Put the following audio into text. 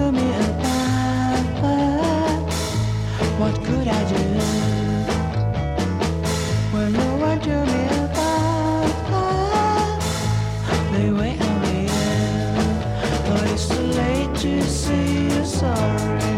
do me a favor? What could I do? when no one do me a favor? They wait on me, but it's too late to say sorry.